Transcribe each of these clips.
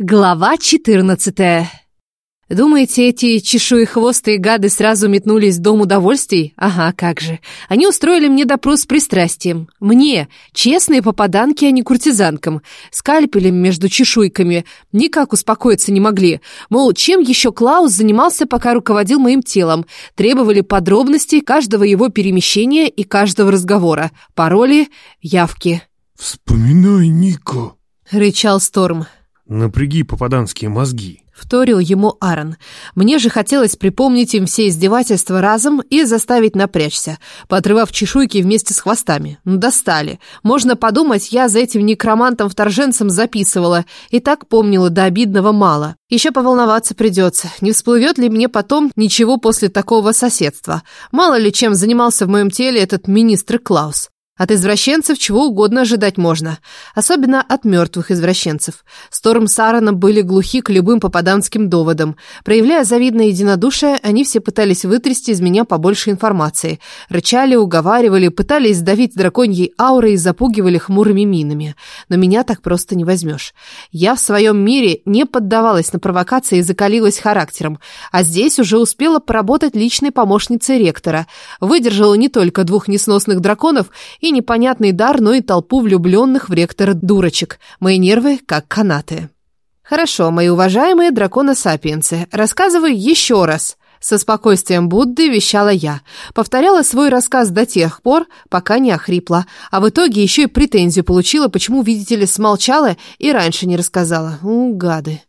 Глава 14 Думаете, эти чешуехвостые гады сразу метнулись в дом удовольствий? Ага, как же. Они устроили мне допрос с пристрастием. Мне, честные попаданки, а не куртизанкам. Скальпелем между чешуйками. Никак успокоиться не могли. Мол, чем еще Клаус занимался, пока руководил моим телом? Требовали подробностей каждого его перемещения и каждого разговора. Пароли, явки. «Вспоминай, Нико», — рычал Сторм. Напряги попаданские мозги. Вторил ему Аарон. Мне же хотелось припомнить им все издевательства разом и заставить напрячься, поотрывав чешуйки вместе с хвостами. Ну, достали. Можно подумать, я за этим некромантом-вторженцем записывала, и так помнила до обидного мало. Еще поволноваться придется, не всплывет ли мне потом ничего после такого соседства. Мало ли чем занимался в моем теле этот министр Клаус. От извращенцев чего угодно ожидать можно, особенно от мертвых извращенцев. Сторм с Аароном были глухи к любым попаданским доводам. Проявляя завидное единодушие, они все пытались вытрясти из меня побольше информации. Рычали, уговаривали, пытались сдавить драконьей аурой и запугивали хмурыми минами. Но меня так просто не возьмешь. Я в своем мире не поддавалась на провокации и закалилась характером, а здесь уже успела поработать личной помощницей ректора. Выдержала не только двух несносных драконов и и непонятный дар, но и толпу влюбленных в ректора дурочек. Мои нервы как канаты. Хорошо, мои уважаемые драконы-сапиенсы, рассказываю еще раз. Со спокойствием Будды вещала я. Повторяла свой рассказ до тех пор, пока не охрипла. А в итоге еще и претензию получила, почему, видите ли, смолчала и раньше не рассказала. У, гады.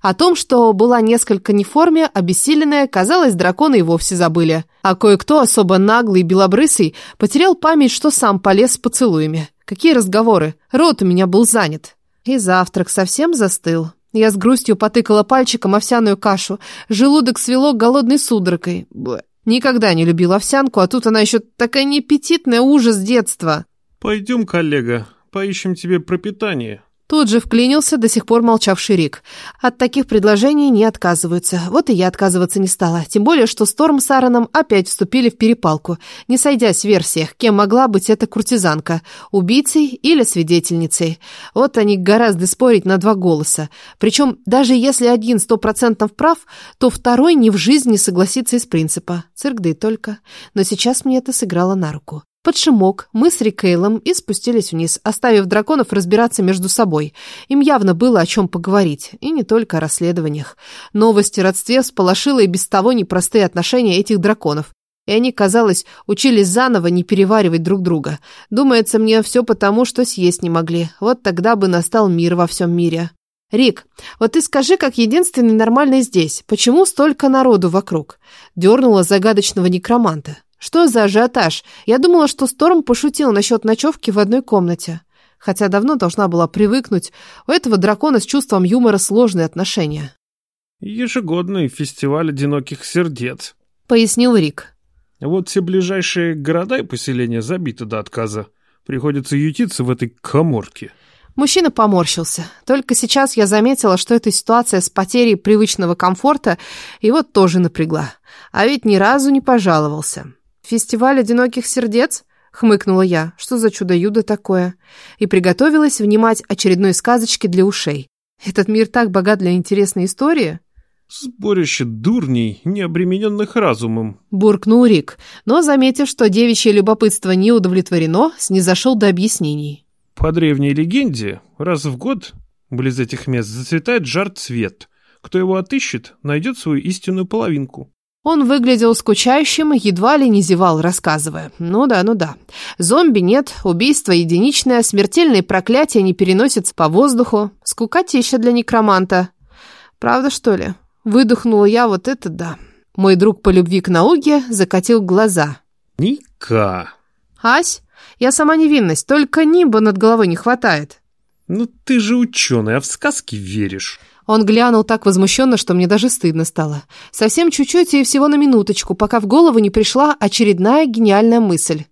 О том, что была несколько не в обессиленная, казалось, драконы и вовсе забыли. А кое-кто, особо наглый и белобрысый, потерял память, что сам полез с поцелуями. Какие разговоры? Рот у меня был занят. И завтрак совсем застыл. Я с грустью потыкала пальчиком овсяную кашу. Желудок свело голодной судорогой. Бэ. Никогда не любила овсянку, а тут она еще такая неаппетитная, ужас детства. «Пойдем, коллега, поищем тебе пропитание», Тут же вклинился до сих пор молчавший Рик. От таких предложений не отказываются. Вот и я отказываться не стала. Тем более, что Сторм с Аароном опять вступили в перепалку, не сойдясь в версиях, кем могла быть эта куртизанка, убийцей или свидетельницей. Вот они горазды спорить на два голоса. Причем, даже если один сто процентов прав, то второй ни в жизни не согласится из принципа. Цирк да и только. Но сейчас мне это сыграло на руку. Под шумок мы с Рикейлом и спустились вниз, оставив драконов разбираться между собой. Им явно было о чем поговорить, и не только о расследованиях. Новости о родстве всполошила и без того непростые отношения этих драконов. И они, казалось, учились заново не переваривать друг друга. Думается мне, все потому, что съесть не могли. Вот тогда бы настал мир во всем мире. «Рик, вот ты скажи, как единственный нормальный здесь, почему столько народу вокруг?» Дернула загадочного некроманта. Что за ажиотаж? Я думала, что Сторм пошутил насчет ночевки в одной комнате. Хотя давно должна была привыкнуть. У этого дракона с чувством юмора сложные отношения. «Ежегодный фестиваль одиноких сердец», — пояснил Рик. «Вот все ближайшие города и поселения забиты до отказа. Приходится ютиться в этой коморке». Мужчина поморщился. Только сейчас я заметила, что эта ситуация с потерей привычного комфорта его тоже напрягла. А ведь ни разу не пожаловался. «Фестиваль одиноких сердец?» — хмыкнула я. «Что за чудо-юдо такое?» И приготовилась внимать очередной сказочки для ушей. «Этот мир так богат для интересной истории?» «Сборище дурней, не обремененных разумом», — буркнул Рик, но, заметив, что девичье любопытство не удовлетворено, снизошел до объяснений. «По древней легенде, раз в год близ этих мест зацветает жар цвет. Кто его отыщет, найдет свою истинную половинку. Он выглядел скучающим, едва ли не зевал, рассказывая. Ну да, ну да. Зомби нет, убийство единичное, смертельные проклятия не переносятся по воздуху. Скукотища для некроманта. Правда, что ли? Выдохнула я, вот это да. Мой друг по любви к науке закатил глаза. Ника. Ась, я сама невинность, только нимба над головой не хватает. Ну ты же ученый, а в сказки веришь. Он глянул так возмущенно, что мне даже стыдно стало. Совсем чуть-чуть и всего на минуточку, пока в голову не пришла очередная гениальная мысль.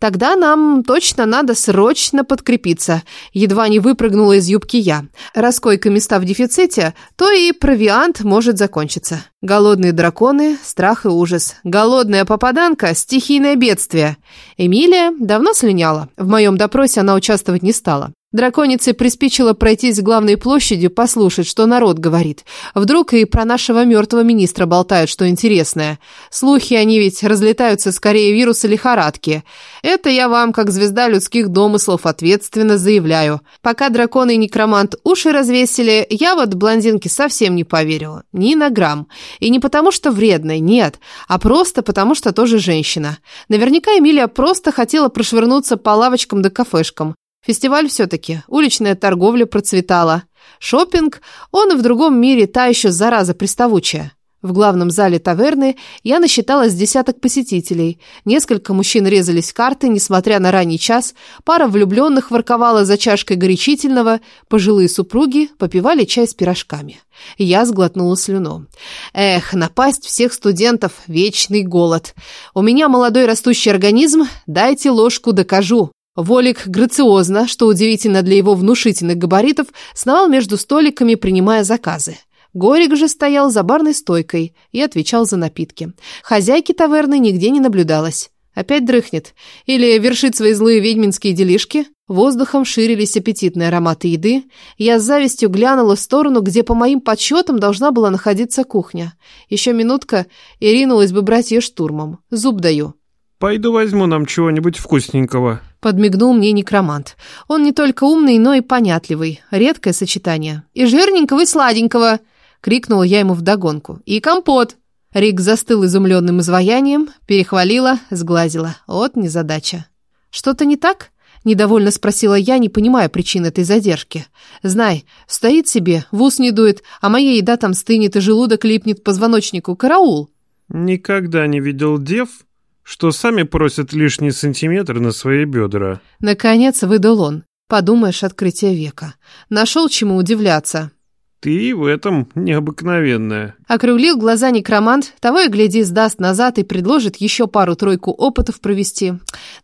Тогда нам точно надо срочно подкрепиться. Едва не выпрыгнула из юбки я. Раз койка-места в дефиците, то и провиант может закончиться. Голодные драконы, страх и ужас. Голодная попаданка, стихийное бедствие. Эмилия давно слиняла. В моем допросе она участвовать не стала. Драконице приспичило пройтись главной площадью, послушать, что народ говорит. Вдруг и про нашего мертвого министра болтают, что интересное. Слухи, они ведь разлетаются скорее вируса лихорадки. Это я вам, как звезда людских домыслов, ответственно заявляю. Пока дракон и некромант уши развесили, я вот блондинке совсем не поверила. Ни на грамм. И не потому, что вредная, нет, а просто потому, что тоже женщина. Наверняка Эмилия просто хотела прошвырнуться по лавочкам да кафешкам. Фестиваль все-таки, уличная торговля процветала. Шопинг, он и в другом мире та еще зараза приставучая. В главном зале таверны я насчитала с десяток посетителей. Несколько мужчин резались в карты, несмотря на ранний час. Пара влюбленных ворковала за чашкой горячительного. Пожилые супруги попивали чай с пирожками. Я сглотнула слюну. Эх, напасть всех студентов – вечный голод. У меня молодой растущий организм, дайте ложку докажу. Волик грациозно, что удивительно для его внушительных габаритов, сновал между столиками, принимая заказы. Горик же стоял за барной стойкой и отвечал за напитки. Хозяйки таверны нигде не наблюдалось. Опять дрыхнет. Или вершит свои злые ведьминские делишки. Воздухом ширились аппетитные ароматы еды. Я с завистью глянула в сторону, где, по моим подсчетам, должна была находиться кухня. Еще минутка, и ринулась бы брать ее штурмом. Зуб даю. «Пойду возьму нам чего-нибудь вкусненького», Подмигнул мне некромант. Он не только умный, но и понятливый. Редкое сочетание. «И жирненького, и сладенького!» Крикнула я ему вдогонку. «И компот!» Рик застыл изумленным изваянием, перехвалила, сглазила. Вот незадача. «Что-то не так?» Недовольно спросила я, не понимая причин этой задержки. «Знай, стоит себе, в ус не дует, а моя еда там стынет и желудок липнет позвоночнику. Караул!» «Никогда не видел дев, что сами просят лишний сантиметр на свои бедра. Наконец выдал он. Подумаешь, открытие века. Нашел чему удивляться. Ты в этом необыкновенная. Округлил глаза некромант, того и гляди, сдаст назад и предложит еще пару-тройку опытов провести.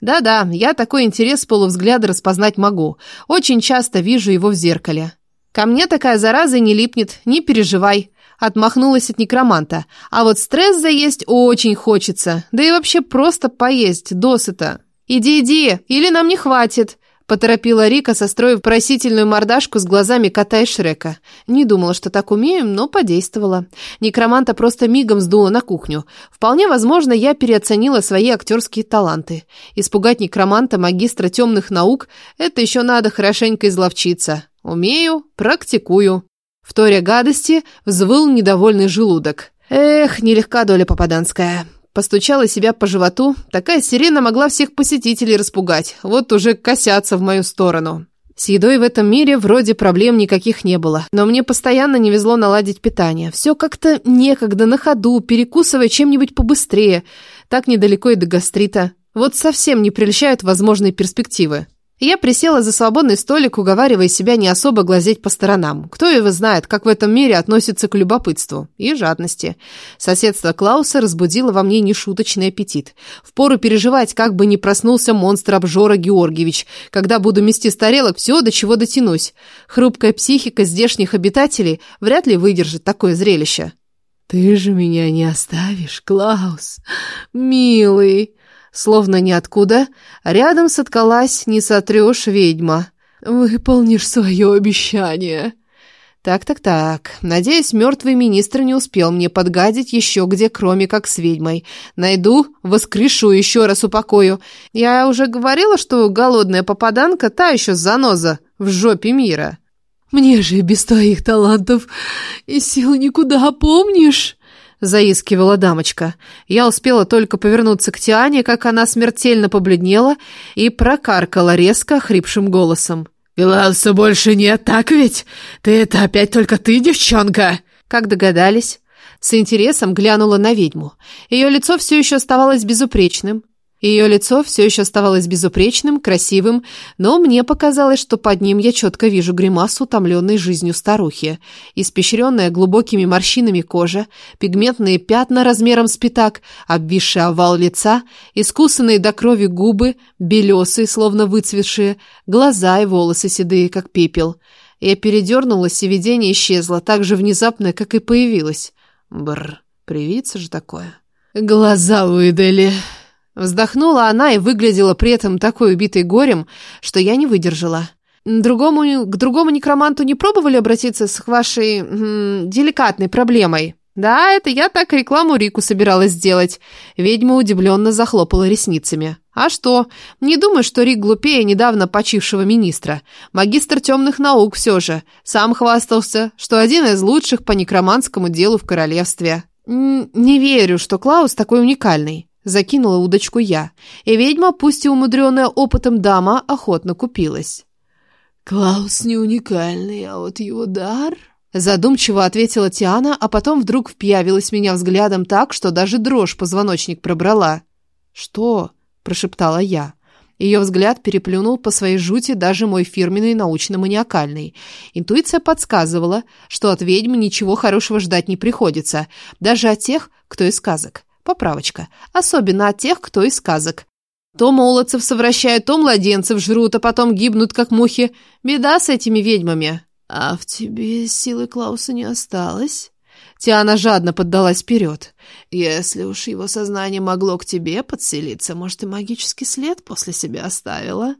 Да-да, я такой интерес с полувзгляда распознать могу. Очень часто вижу его в зеркале. Ко мне такая зараза не липнет, не переживай. Отмахнулась от некроманта. А вот стресс заесть очень хочется. Да и вообще просто поесть, досыта. Иди, иди, или нам не хватит. Поторопила Рика, состроив просительную мордашку с глазами кота и Шрека. Не думала, что так умею, но подействовала. Некроманта просто мигом сдула на кухню. Вполне возможно, я переоценила свои актерские таланты. Испугать некроманта, магистра темных наук, это еще надо хорошенько изловчиться. Умею, практикую. В торе гадости взвыл недовольный желудок. Эх, нелегка доля попаданская. Постучала себя по животу. Такая сирена могла всех посетителей распугать. Вот уже косятся в мою сторону. С едой в этом мире вроде проблем никаких не было, но мне постоянно не везло наладить питание. Все как-то некогда, на ходу, перекусывая чем-нибудь побыстрее. Так недалеко и до гастрита. Вот совсем не прельщают возможные перспективы. Я присела за свободный столик, уговаривая себя не особо глазеть по сторонам. Кто его знает, как в этом мире относится к любопытству и жадности. Соседство Клауса разбудило во мне нешуточный аппетит. Впору переживать, как бы не проснулся монстр-обжора Георгиевич. Когда буду мести с тарелок, все, до чего дотянусь. Хрупкая психика здешних обитателей вряд ли выдержит такое зрелище. «Ты же меня не оставишь, Клаус, милый!» Словно ниоткуда, рядом соткалась «Не сотрешь, ведьма». «Выполнишь свое обещание». Так-так-так. Надеюсь, мертвый министр не успел мне подгадить еще где, кроме как с ведьмой. Найду, воскрешу, еще раз упокою. Я уже говорила, что голодная попаданка та еще заноза в жопе мира. Мне же без твоих талантов и сил никуда, помнишь? Заискивала дамочка. Я успела только повернуться к Тиане, как она смертельно побледнела и прокаркала резко хрипшим голосом. «Пилауса больше нет, так ведь? Ты это опять только ты, девчонка?» Как догадались? С интересом глянула на ведьму. Ее лицо все еще оставалось безупречным, ее лицо все еще оставалось безупречным, красивым, но мне показалось, что под ним я четко вижу гримасу утомленной жизнью старухи. Испещренная глубокими морщинами кожа, пигментные пятна размером с пятак, обвисший овал лица, искусанные до крови губы, белесые, словно выцветшие, глаза и волосы седые, как пепел. Я передернулась, и видение исчезло так же внезапно, как и появилось. Бррр, привидится же такое. «Глаза выдали!» Вздохнула она и выглядела при этом такой убитой горем, что я не выдержала. другому, к другому некроманту не пробовали обратиться с вашей м, деликатной проблемой? Да, это я так рекламу Рику собиралась сделать. Ведьма удивленно захлопала ресницами. А что? Не думаю, что Рик глупее недавно почившего министра. Магистр темных наук все же. Сам хвастался, что один из лучших по некроманскому делу в королевстве. «Не верю, что Клаус такой уникальный», – закинула удочку я. И ведьма, пусть и умудренная опытом дама, охотно купилась. «Клаус не уникальный, а вот его дар...» Задумчиво ответила Тиана, а потом вдруг впьявилась меня взглядом так, что даже дрожь позвоночник пробрала. «Что?» – прошептала я. Ее взгляд переплюнул по своей жути даже мой фирменный научно-маниакальный. Интуиция подсказывала, что от ведьм ничего хорошего ждать не приходится, даже от тех, кто из сказок. Поправочка. Особенно от тех, кто из сказок. То молодцев совращают, то младенцев жрут, а потом гибнут, как мухи. Беда с этими ведьмами. «А в тебе силы Клауса не осталось?» Тиана жадно поддалась вперед. «Если уж его сознание могло к тебе подселиться, может, и магический след после себя оставила?»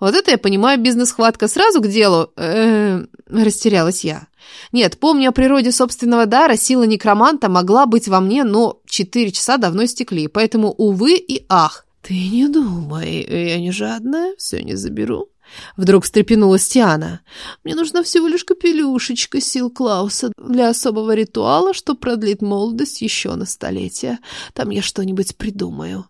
«Вот это я понимаю, бизнес-хватка сразу к делу...» э -э растерялась я. «Нет, помню о природе собственного дара, сила некроманта могла быть во мне, но четыре часа давно истекли, поэтому, увы и ах». «Ты не думай, я не жадная, все не заберу». Вдруг встрепенулась Тиана. «Мне нужна всего лишь капелюшечка сил Клауса для особого ритуала, что продлит молодость еще на столетие. Там я что-нибудь придумаю».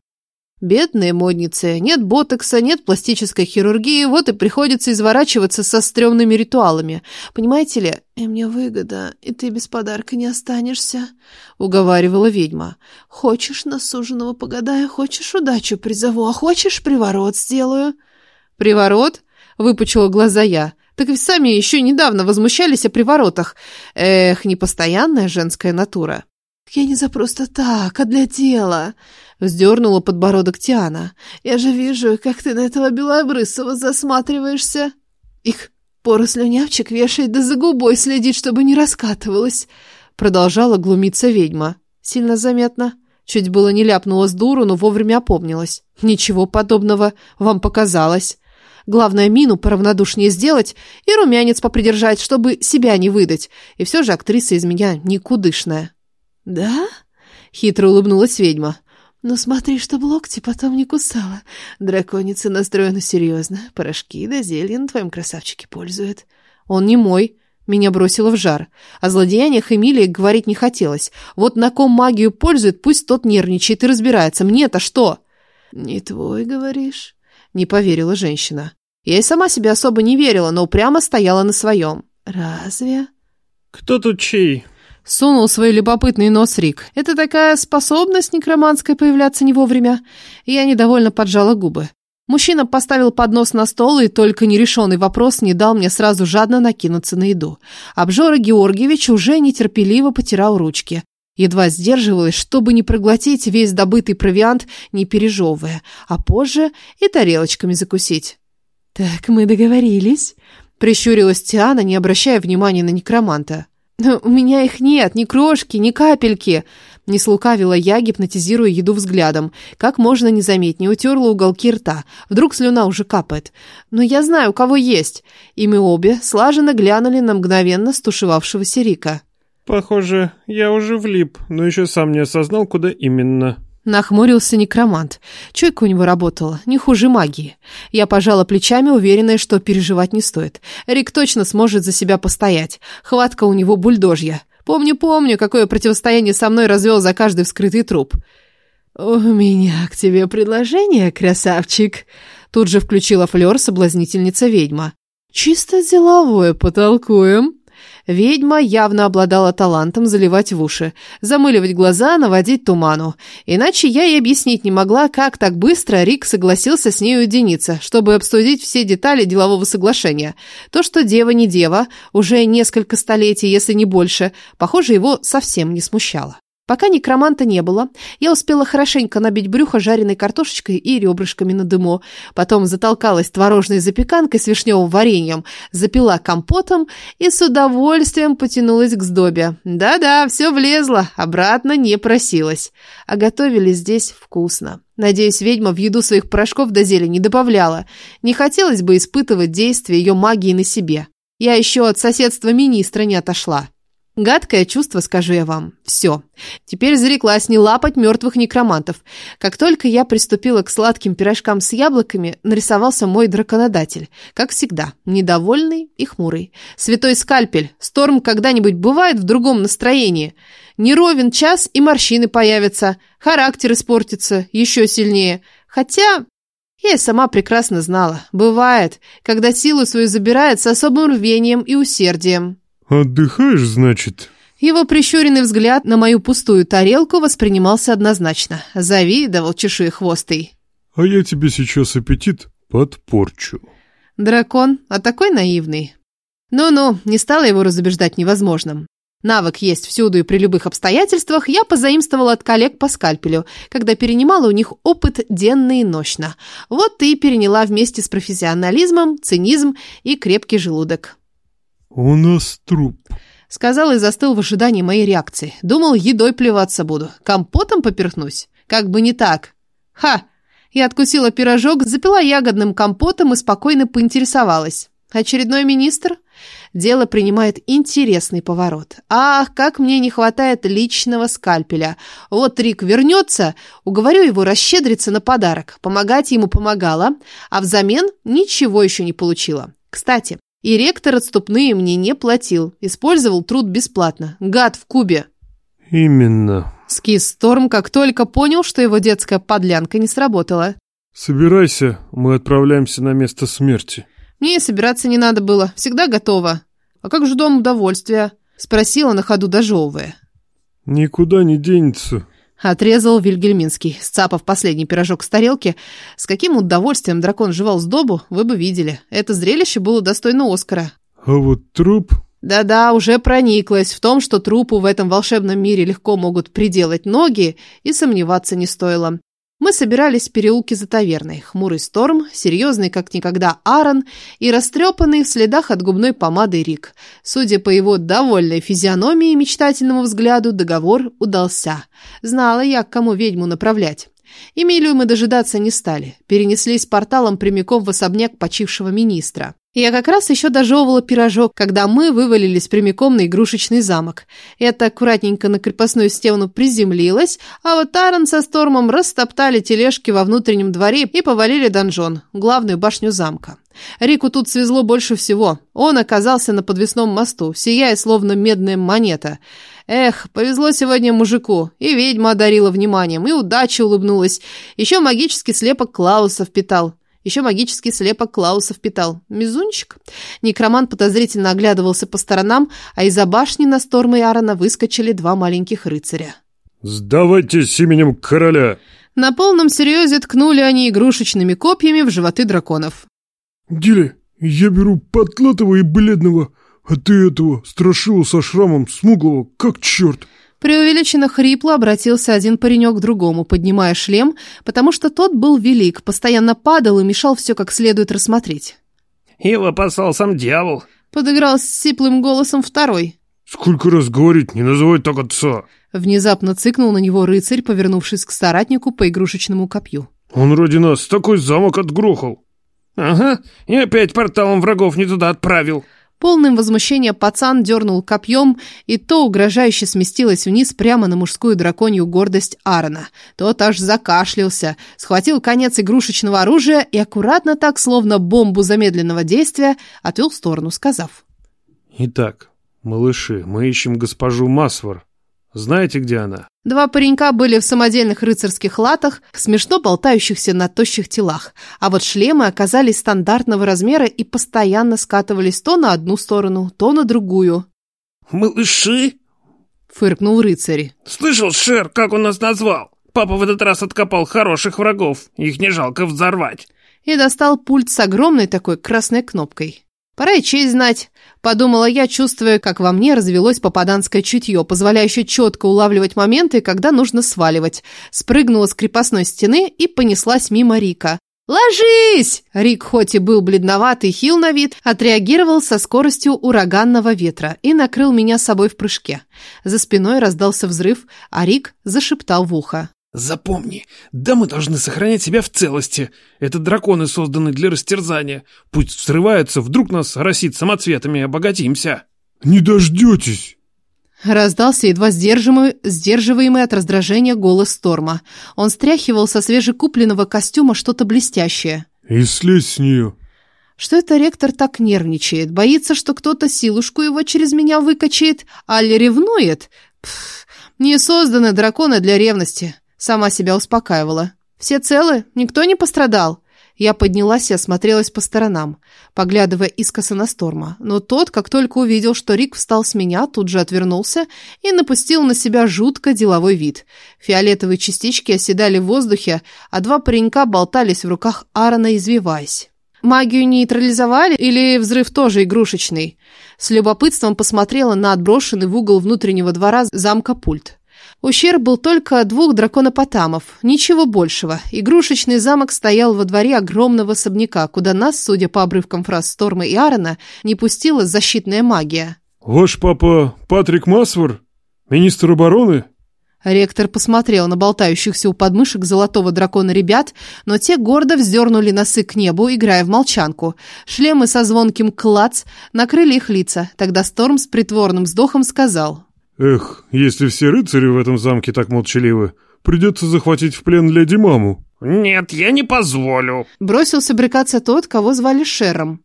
Бедные модницы. Нет ботокса, нет пластической хирургии, вот и приходится изворачиваться со стрёмными ритуалами. Понимаете ли? И мне выгода, и ты без подарка не останешься, — уговаривала ведьма. Хочешь на суженого погадаю, хочешь удачу призову, а хочешь приворот сделаю. Приворот? Выпучила глаза я. Так ведь сами еще недавно возмущались о приворотах. Эх, непостоянная женская натура. «Я не за просто так, а для дела», — вздернула подбородок Тиана. «Я же вижу, как ты на этого Белобрысова засматриваешься. Их пору слюнявчик вешает, да за губой следит, чтобы не раскатывалась», — продолжала глумиться ведьма. «Сильно заметно». Чуть было не ляпнула с дуру, но вовремя опомнилась. «Ничего подобного. Вам показалось». Главное, мину поравнодушнее сделать и румянец попридержать, чтобы себя не выдать. И все же актриса из меня никудышная. «Да?» — хитро улыбнулась ведьма. «Ну смотри, чтоб локти потом не кусала. Драконица настроена серьезно. Порошки да зелья на твоем красавчике пользует». «Он не мой». Меня бросило в жар. О злодеяниях Эмилии говорить не хотелось. Вот на ком магию пользует, пусть тот нервничает и разбирается. Мне-то что? «Не твой, говоришь?» Не поверила женщина. Я и сама себе особо не верила, но упрямо стояла на своем. «Разве?» «Кто тут чей?» Сунул свой любопытный нос Рик. Это такая способность некроманская появляться не вовремя. Я недовольно поджала губы. Мужчина поставил поднос на стол, и только нерешенный вопрос не дал мне сразу жадно накинуться на еду. Обжора Георгиевич уже нетерпеливо потирал ручки. Едва сдерживалась, чтобы не проглотить весь добытый провиант, не пережевывая, а позже и тарелочками закусить. «Так мы договорились», — прищурилась Тиана, не обращая внимания на некроманта. «У меня их нет, ни крошки, ни капельки!» Не слукавила я, гипнотизируя еду взглядом. Как можно незаметнее утерла уголки рта. Вдруг слюна уже капает. «Но я знаю, у кого есть!» И мы обе слаженно глянули на мгновенно стушевавшегося Рика. «Похоже, я уже влип, но еще сам не осознал, куда именно». Нахмурился некромант. Чуйка у него работала, не хуже магии. Я пожала плечами, уверенная, что переживать не стоит. Рик точно сможет за себя постоять. Хватка у него бульдожья. Помню-помню, какое противостояние со мной развел за каждый вскрытый труп. «У меня к тебе предложение, красавчик!» Тут же включила флёр соблазнительница-ведьма. «Чисто деловое потолкуем!» Ведьма явно обладала талантом заливать в уши, замыливать глаза, наводить туману. Иначе я и объяснить не могла, как так быстро Рик согласился с ней уединиться, чтобы обсудить все детали делового соглашения. То, что дева не дева, уже несколько столетий, если не больше, похоже, его совсем не смущало. Пока некроманта не было, я успела хорошенько набить брюхо жареной картошечкой и ребрышками на дыму, потом затолкалась творожной запеканкой с вишневым вареньем, запила компотом и с удовольствием потянулась к сдобе. Да-да, все влезло, обратно не просилась. А готовили здесь вкусно. Надеюсь, ведьма в еду своих порошков до зелени добавляла. Не хотелось бы испытывать действие ее магии на себе. Я еще от соседства министра не отошла. Гадкое чувство, скажу я вам. Все. Теперь зареклась не лапать мертвых некромантов. Как только я приступила к сладким пирожкам с яблоками, нарисовался мой драконодатель. Как всегда, недовольный и хмурый. Святой скальпель. Сторм когда-нибудь бывает в другом настроении. Не ровен час, и морщины появятся. Характер испортится еще сильнее. Хотя... Я и сама прекрасно знала. Бывает, когда силу свою забирает с особым рвением и усердием. «Отдыхаешь, значит?» Его прищуренный взгляд на мою пустую тарелку воспринимался однозначно. Завидовал чешуехвостый. «А я тебе сейчас аппетит подпорчу». Дракон, а такой наивный. Ну-ну, не стала его разубеждать невозможным. Навык есть всюду и при любых обстоятельствах я позаимствовала от коллег по скальпелю, когда перенимала у них опыт денно и нощно. Вот и переняла вместе с профессионализмом, цинизм и крепкий желудок. «У нас труп», — сказал и застыл в ожидании моей реакции. Думал, едой плеваться буду. Компотом поперхнусь? Как бы не так. Ха! Я откусила пирожок, запила ягодным компотом и спокойно поинтересовалась. Очередной министр? Дело принимает интересный поворот. Ах, как мне не хватает личного скальпеля. Вот Рик вернется, уговорю его расщедриться на подарок. Помогать ему помогала, а взамен ничего еще не получила. Кстати, и ректор отступные мне не платил. Использовал труд бесплатно. Гад в кубе. Именно. Скис Сторм как только понял, что его детская подлянка не сработала. Собирайся, мы отправляемся на место смерти. Мне и собираться не надо было. Всегда готова. А как же дом удовольствия? Спросила на ходу дожевывая. Никуда не денется. Отрезал Вильгельминский, сцапав последний пирожок с тарелки. С каким удовольствием дракон жевал сдобу, вы бы видели. Это зрелище было достойно Оскара. А вот труп... Да-да, уже прониклась в том, что трупу в этом волшебном мире легко могут приделать ноги, и сомневаться не стоило. Мы собирались в переулке за таверной. Хмурый Сторм, серьезный как никогда Аарон и растрепанный в следах от губной помады Рик. Судя по его довольной физиономии и мечтательному взгляду, договор удался. Знала я, к кому ведьму направлять. Эмилию мы дожидаться не стали. Перенеслись порталом прямиком в особняк почившего министра. Я как раз еще дожевывала пирожок, когда мы вывалились прямиком на игрушечный замок. Это аккуратненько на крепостную стену приземлилась, а вот Таран со Стормом растоптали тележки во внутреннем дворе и повалили донжон, главную башню замка. Рику тут свезло больше всего. Он оказался на подвесном мосту, сияя словно медная монета. Эх, повезло сегодня мужику. И ведьма одарила вниманием, и удача улыбнулась. Еще магический слепок Клауса впитал. Еще магический слепок Клауса впитал. Мизунчик. Некромант подозрительно оглядывался по сторонам, а из-за башни на Сторма и Аарона выскочили два маленьких рыцаря. «Сдавайтесь именем короля!» На полном серьезе ткнули они игрушечными копьями в животы драконов. «Диля, я беру потлатого и бледного, а ты этого, страшила со шрамом, смуглого, как черт!» Преувеличенно хрипло обратился один паренек к другому, поднимая шлем, потому что тот был велик, постоянно падал и мешал все как следует рассмотреть. «Его послал сам дьявол», — подыграл с сиплым голосом второй. «Сколько раз говорить, не называй так отца!» Внезапно цыкнул на него рыцарь, повернувшись к соратнику по игрушечному копью. «Он ради нас такой замок отгрохал!» «Ага, и опять порталом врагов не туда отправил!» Полным возмущения пацан дернул копьем, и то угрожающе сместилось вниз прямо на мужскую драконью гордость Аарона. Тот аж закашлялся, схватил конец игрушечного оружия и аккуратно так, словно бомбу замедленного действия, отвел в сторону, сказав. «Итак, малыши, мы ищем госпожу Масвар. Знаете, где она?» Два паренька были в самодельных рыцарских латах, смешно болтающихся на тощих телах, а вот шлемы оказались стандартного размера и постоянно скатывались то на одну сторону, то на другую. «Малыши?» — фыркнул рыцарь. «Слышал, Шер, как он нас назвал? Папа в этот раз откопал хороших врагов, их не жалко взорвать». И достал пульт с огромной такой красной кнопкой. Пора и честь знать, подумала я, чувствуя, как во мне развелось попаданское чутье, позволяющее четко улавливать моменты, когда нужно сваливать. Спрыгнула с крепостной стены и понеслась мимо Рика. «Ложись!» Рик, хоть и был бледноватый, хил на вид, отреагировал со скоростью ураганного ветра и накрыл меня собой в прыжке. За спиной раздался взрыв, а Рик зашептал в ухо. Запомни, да мы должны сохранять себя в целости. Это драконы созданы для растерзания. Пусть взрываются, вдруг нас росит самоцветами, обогатимся. Не дождетесь. Раздался едва сдерживаемый, сдерживаемый от раздражения голос Сторма. Он стряхивал со свежекупленного костюма что-то блестящее. «И слезь с нее!» Что это ректор так нервничает? Боится, что кто-то силушку его через меня выкачает? Аль ревнует? Пф, не созданы драконы для ревности. Сама себя успокаивала. «Все целы? Никто не пострадал?» Я поднялась и осмотрелась по сторонам, поглядывая искоса на Сторма. Но тот, как только увидел, что Рик встал с меня, тут же отвернулся и напустил на себя жутко деловой вид. Фиолетовые частички оседали в воздухе, а два паренька болтались в руках Аарона, извиваясь. Магию нейтрализовали или взрыв тоже игрушечный? С любопытством посмотрела на отброшенный в угол внутреннего двора замка пульт. Ущерб был только двух драконопотамов, ничего большего. Игрушечный замок стоял во дворе огромного особняка, куда нас, судя по обрывкам фраз Сторма и Аарона, не пустила защитная магия. «Ваш папа Патрик Масвар? Министр обороны?» Ректор посмотрел на болтающихся у подмышек золотого дракона ребят, но те гордо вздернули носы к небу, играя в молчанку. Шлемы со звонким клац накрыли их лица. Тогда Сторм с притворным вздохом сказал. Эх, если все рыцари в этом замке так молчаливы, придется захватить в плен леди маму. Нет, я не позволю. Бросился брекаться тот, кого звали Шером.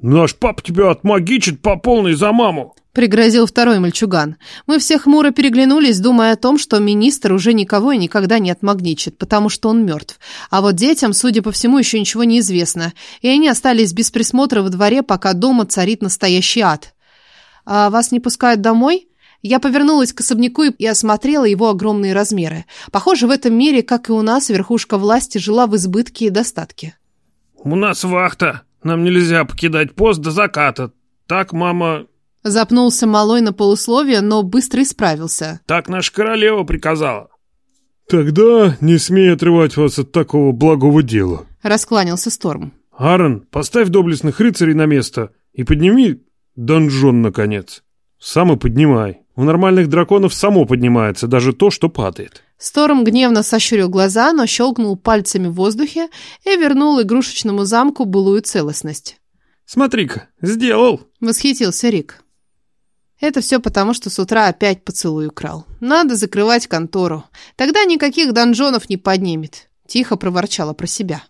Наш пап тебя отмагичит по полной за маму. Пригрозил второй мальчуган. Мы все хмуро переглянулись, думая о том, что министр уже никого и никогда не отмагничит, потому что он мертв. А вот детям, судя по всему, еще ничего не известно, и они остались без присмотра во дворе, пока дома царит настоящий ад. «А вас не пускают домой?» Я повернулась к особняку и осмотрела его огромные размеры. Похоже, в этом мире, как и у нас, верхушка власти жила в избытке и достатке. «У нас вахта. Нам нельзя покидать пост до заката. Так, мама...» Запнулся малой на полусловие, но быстро исправился. «Так наша королева приказала». «Тогда не смей отрывать вас от такого благого дела», — раскланялся Сторм. «Аарон, поставь доблестных рыцарей на место и подними донжон, наконец. Сам и поднимай». У нормальных драконов само поднимается, даже то, что падает. Сторм гневно сощурил глаза, но щелкнул пальцами в воздухе и вернул игрушечному замку былую целостность. «Смотри-ка, сделал!» — восхитился Рик. Это все потому, что с утра опять поцелуй украл. Надо закрывать контору. Тогда никаких донжонов не поднимет. Тихо проворчала про себя.